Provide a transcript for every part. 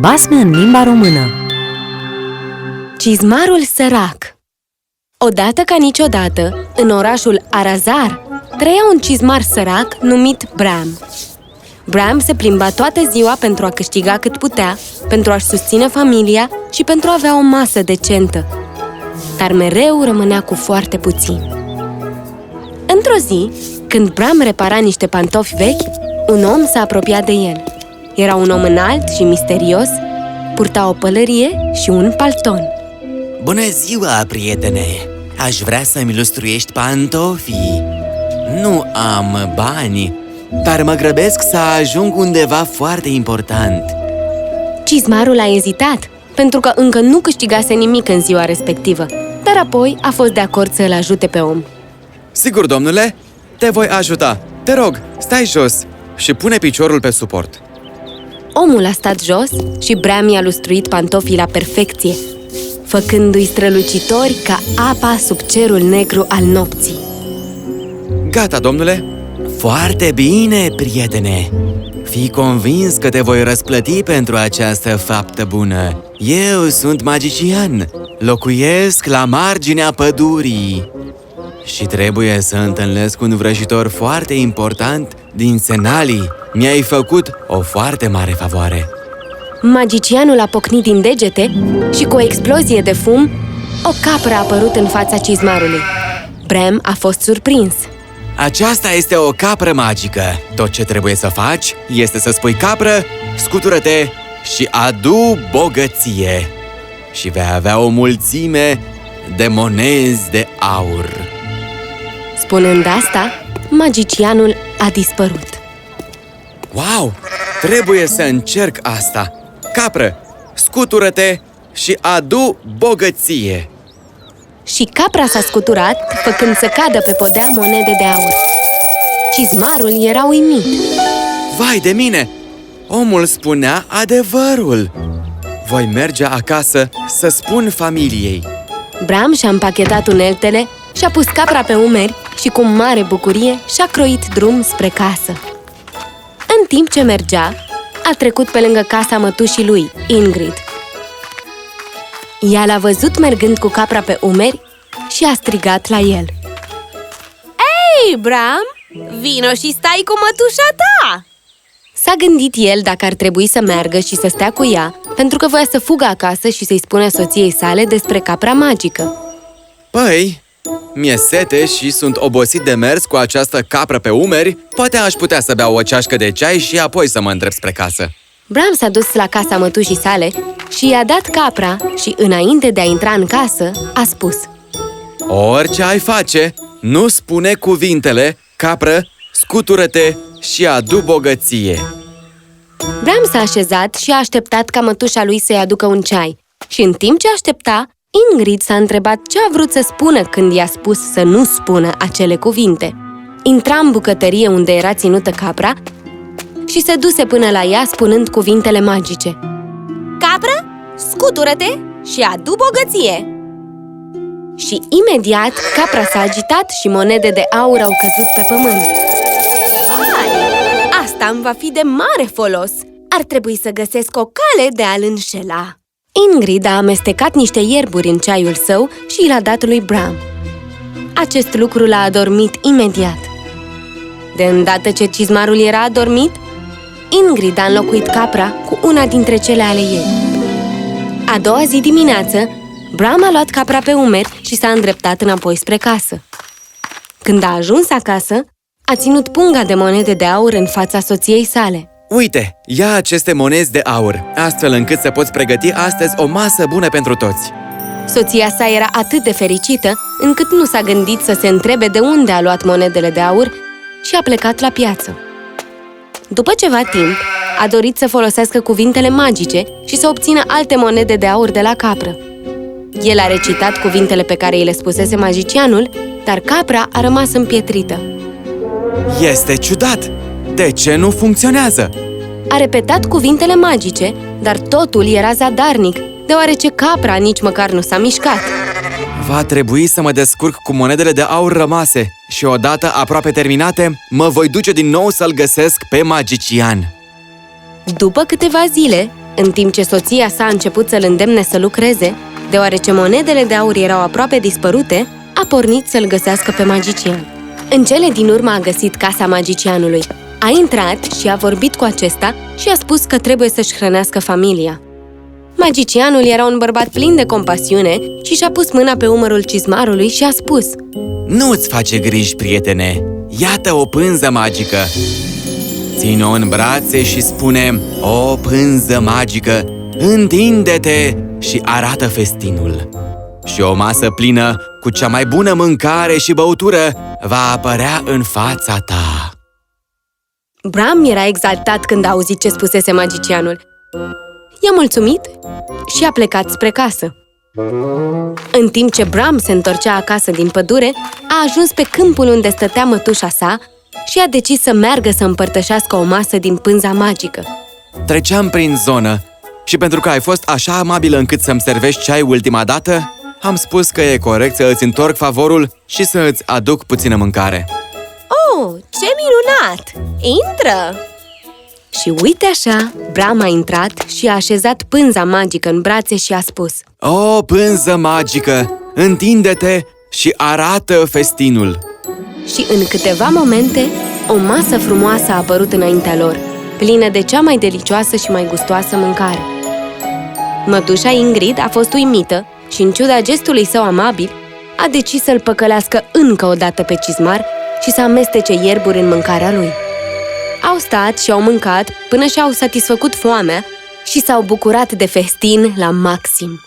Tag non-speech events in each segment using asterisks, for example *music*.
Basme în limba română Cizmarul sărac Odată ca niciodată, în orașul Arazar, trăia un cizmar sărac numit Bram. Bram se plimba toată ziua pentru a câștiga cât putea, pentru a-și susține familia și pentru a avea o masă decentă. Dar mereu rămânea cu foarte puțin. Într-o zi, când Bram repara niște pantofi vechi, un om s-a apropiat de el. Era un om înalt și misterios, purta o pălărie și un palton. Bună ziua, prietene! Aș vrea să-mi ilustruiești pantofii. Nu am bani, dar mă grăbesc să ajung undeva foarte important. Cizmarul a ezitat, pentru că încă nu câștigase nimic în ziua respectivă, dar apoi a fost de acord să-l ajute pe om. Sigur, domnule, te voi ajuta. Te rog, stai jos și pune piciorul pe suport. Omul a stat jos și Bram i-a lustruit pantofii la perfecție, făcându-i strălucitori ca apa sub cerul negru al nopții. Gata, domnule! Foarte bine, prietene! Fii convins că te voi răsplăti pentru această faptă bună. Eu sunt magician, locuiesc la marginea pădurii și trebuie să întâlnesc un vrăjitor foarte important din Senali. Mi-ai făcut o foarte mare favoare. Magicianul a pocnit din degete și cu o explozie de fum, o capră a apărut în fața cizmarului. Bram a fost surprins. Aceasta este o capră magică. Tot ce trebuie să faci este să spui capră, scutură-te și adu bogăție. Și vei avea o mulțime de monezi de aur. Spunând asta, magicianul a dispărut. Wow! Trebuie să încerc asta! Capră, scutură-te și adu bogăție! Și capra s-a scuturat, făcând să cadă pe podea monede de aur. Cizmarul era uimit. Vai de mine! Omul spunea adevărul! Voi merge acasă să spun familiei. Bram și-a împachetat uneltele și-a pus capra pe umeri și cu mare bucurie și-a croit drum spre casă. În timp ce mergea, a trecut pe lângă casa mătușii lui, Ingrid. Ea l-a văzut mergând cu capra pe umeri și a strigat la el. Ei, Bram, vino și stai cu mătușa ta! S-a gândit el dacă ar trebui să meargă și să stea cu ea, pentru că voia să fugă acasă și să-i spună soției sale despre capra magică. Păi, mi-e sete și sunt obosit de mers cu această capră pe umeri, poate aș putea să beau o ceașcă de ceai și apoi să mă îndrept spre casă. Bram s-a dus la casa mătușii sale și i-a dat capra și, înainte de a intra în casă, a spus Orice ai face, nu spune cuvintele, capră, scutură-te și adu bogăție. Bram s-a așezat și a așteptat ca mătușa lui să-i aducă un ceai. Și în timp ce aștepta, Ingrid s-a întrebat ce a vrut să spună când i-a spus să nu spună acele cuvinte. Intra în bucătărie unde era ținută capra și se duse până la ea spunând cuvintele magice. Capră, scutură-te și adu bogăție! Și imediat capra s-a agitat și monede de aur au căzut pe pământ. Vai, asta îmi va fi de mare folos! Ar trebui să găsesc o cale de a-l înșela. Ingrid a amestecat niște ierburi în ceaiul său și l-a dat lui Bram. Acest lucru l-a adormit imediat. De îndată ce cizmarul era adormit, Ingrid a înlocuit capra cu una dintre cele ale ei. A doua zi dimineață, Bram a luat capra pe umeri și s-a îndreptat înapoi spre casă. Când a ajuns acasă, a ținut punga de monede de aur în fața soției sale. Uite, ia aceste monezi de aur, astfel încât să poți pregăti astăzi o masă bună pentru toți. Soția sa era atât de fericită, încât nu s-a gândit să se întrebe de unde a luat monedele de aur și a plecat la piață. După ceva timp, a dorit să folosească cuvintele magice și să obțină alte monede de aur de la capră. El a recitat cuvintele pe care îi le spusese magicianul, dar capra a rămas împietrită. Este ciudat! De ce nu funcționează? A repetat cuvintele magice, dar totul era zadarnic, deoarece capra nici măcar nu s-a mișcat. Va trebui să mă descurc cu monedele de aur rămase și odată aproape terminate, mă voi duce din nou să-l găsesc pe magician. După câteva zile, În timp ce soția sa a început să-l îndemne să lucreze, deoarece monedele de aur erau aproape dispărute, a pornit să-l găsească pe magician. În cele din urmă a găsit casa magicianului. A intrat și a vorbit cu acesta și a spus că trebuie să-și hrănească familia. Magicianul era un bărbat plin de compasiune și și-a pus mâna pe umărul cizmarului și a spus Nu-ți face griji, prietene! Iată o pânză magică! Ține-o în brațe și spune O pânză magică, întinde-te și arată festinul! Și o masă plină cu cea mai bună mâncare și băutură va apărea în fața ta! Bram era exaltat când a auzit ce spusese magicianul. I-a mulțumit și a plecat spre casă. În timp ce Bram se întorcea acasă din pădure, a ajuns pe câmpul unde stătea mătușa sa și a decis să meargă să împărtășească o masă din pânza magică. Treceam prin zonă și pentru că ai fost așa amabilă încât să-mi servești ceai ultima dată, am spus că e corect să îți întorc favorul și să îți aduc puțină mâncare. Oh, ce minunat! Intră! Și uite așa, Bram a intrat și a așezat pânza magică în brațe și a spus O, pânză magică, întinde-te și arată festinul! Și în câteva momente, o masă frumoasă a apărut înaintea lor, plină de cea mai delicioasă și mai gustoasă mâncare. Mătușa Ingrid a fost uimită și, în ciuda gestului său amabil, a decis să-l păcălească încă o dată pe cizmar și să amestece ierburi în mâncarea lui. Au stat și au mâncat până și-au satisfăcut foamea și s-au bucurat de festin la maxim.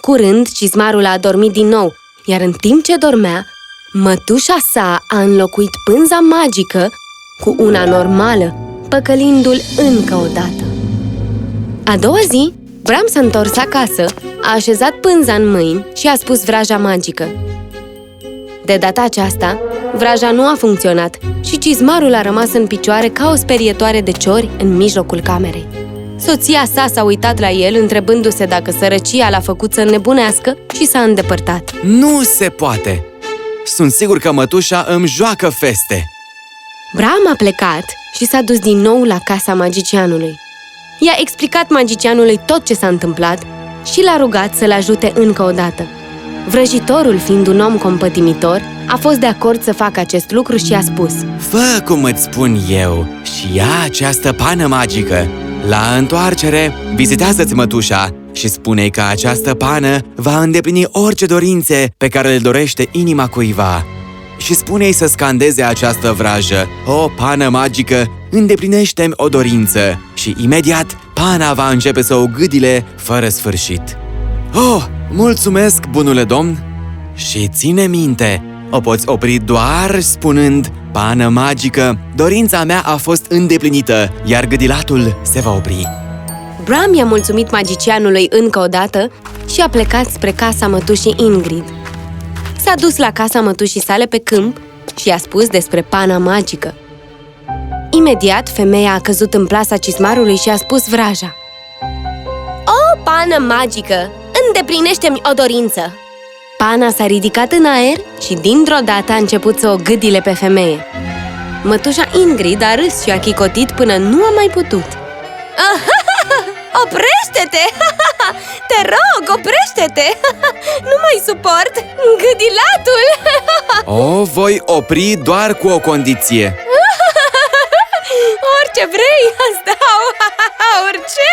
Curând, cizmarul a adormit din nou, iar în timp ce dormea, mătușa sa a înlocuit pânza magică cu una normală, păcălindu-l încă o dată. A doua zi, Bram s-a întors acasă, a așezat pânza în mâini și a spus vraja magică. De data aceasta, vraja nu a funcționat și cizmarul a rămas în picioare ca o sperietoare de ciori în mijlocul camerei. Soția sa s-a uitat la el, întrebându-se dacă sărăcia l-a făcut să înnebunească și s-a îndepărtat. Nu se poate! Sunt sigur că mătușa îmi joacă feste! Bram a plecat și s-a dus din nou la casa magicianului. I-a explicat magicianului tot ce s-a întâmplat și l-a rugat să-l ajute încă o dată. Vrăjitorul, fiind un om compătimitor, a fost de acord să facă acest lucru și a spus Fă cum îți spun eu și ia această pană magică. La întoarcere, vizitează-ți mătușa și spune că această pană va îndeplini orice dorințe pe care le dorește inima cuiva. Și spune-i să scandeze această vrajă. O pană magică, îndeplinește-mi o dorință. Și imediat, pana va începe să o gâdile fără sfârșit. Oh, mulțumesc, bunule domn! Și ține minte, o poți opri doar spunând Pană magică, dorința mea a fost îndeplinită, iar gâdilatul se va opri. Bram i-a mulțumit magicianului încă o dată și a plecat spre casa mătușii Ingrid. S-a dus la casa mătușii sale pe câmp și i-a spus despre pana magică. Imediat, femeia a căzut în plasa cismarului și a spus vraja. O pană magică! Îndeplinește-mi o dorință! Pana s-a ridicat în aer și dintr-o dată a început să o gâdile pe femeie. Mătușa Ingrid a râs și a chicotit până nu a mai putut. *laughs* Oprește-te! *laughs* Te rog, oprește-te! *laughs* Nu mai suport! Gâdilatul! O voi opri doar cu o condiție. Orice vrei, stau! Orice!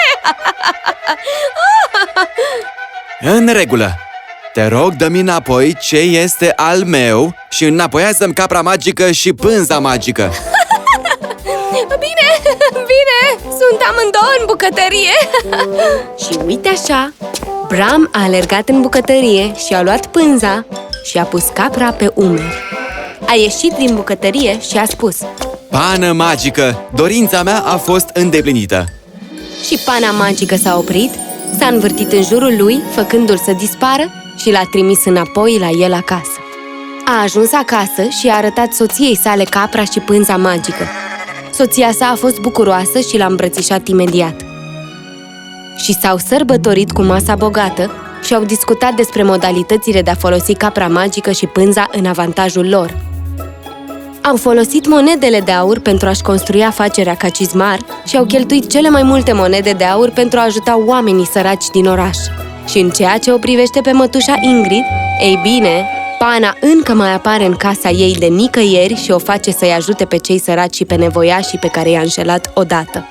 În regulă! Te rog, dă-mi înapoi ce este al meu și înapoiază-mi capra magică și pânza magică. *laughs* Bine, bine! Sunt amândouă în bucătărie! *laughs* Și uite așa, Bram a alergat în bucătărie și a luat pânza și a pus capra pe umeri. A ieșit din bucătărie și a spus Pană magică, dorința mea a fost îndeplinită. Și pana magică s-a oprit, s-a învârtit în jurul lui, făcându-l să dispară și l-a trimis înapoi la el acasă. A ajuns acasă și a arătat soției sale capra și pânza magică. Soția sa a fost bucuroasă și l-a îmbrățișat imediat. Și s-au sărbătorit cu masa bogată și au discutat despre modalitățile de a folosi capra magică și pânza în avantajul lor. Au folosit monedele de aur pentru a-și construi afacerea ca cizmar și au cheltuit cele mai multe monede de aur pentru a ajuta oamenii săraci din oraș. Și în ceea ce o privește pe mătușa Ingrid, ei bine, Pana încă mai apare în casa ei de nicăieri și o face să-i ajute pe cei săraci și pe nevoiașii pe care i-a înșelat odată.